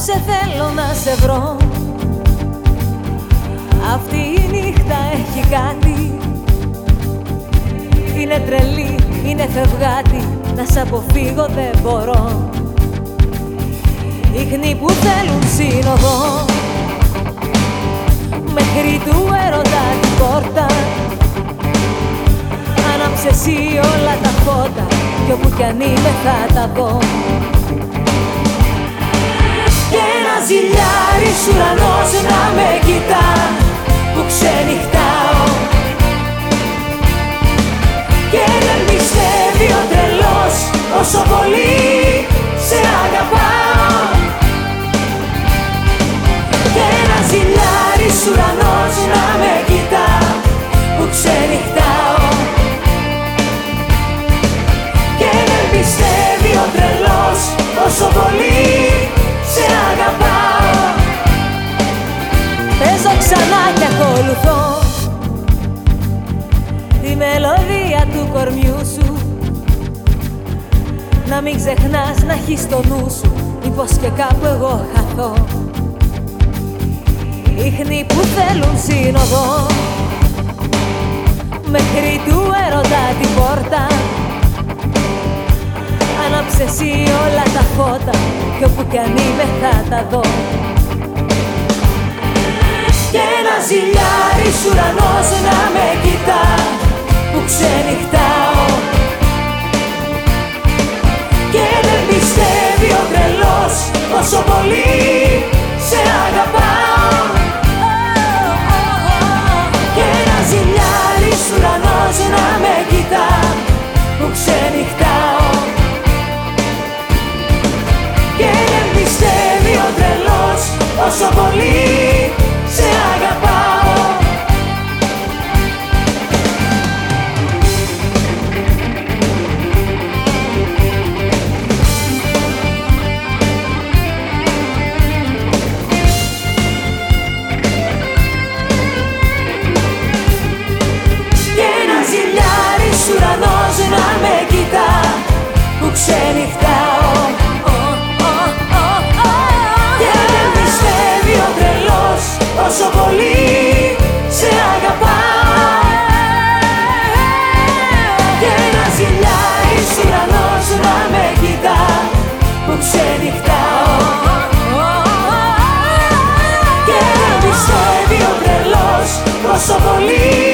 Απόψε θέλω να σε βρω. Αυτή η νύχτα έχει κάτι. Είναι τρελή, είναι φευγάτη. Να σ' αποφύγω δεν μπορώ. Ίχνη που θέλουν σύνοδο. Μέχρι του έρωτα την πόρτα. Άναψε εσύ όλα τα φώτα. Κι όπου κι αν είμαι θα τα δω ζηλιάρης ουρανός να με κοιτά που ξενυχτάω. Και δεν πιστεύει ο τρελός όσο πολύ σε αγαπάω. Και ένα ζηλιάρης ουρανός να με κοιτά που ξενυχτάω Να μην ξεχνάς να έχεις το νου σου Μήπως και κάπου εγώ χαθώ. Ίχνη που θέλουν σύνοδο Μέχρι του έρωτα την πόρτα. Άναψε εσύ όλα τα φώτα Κι όπου κι αν είμαι θα τα δω. Και ένα ζηλιάρης ουρανός να Και δεν πιστεύει ο τρελός όσο πολύ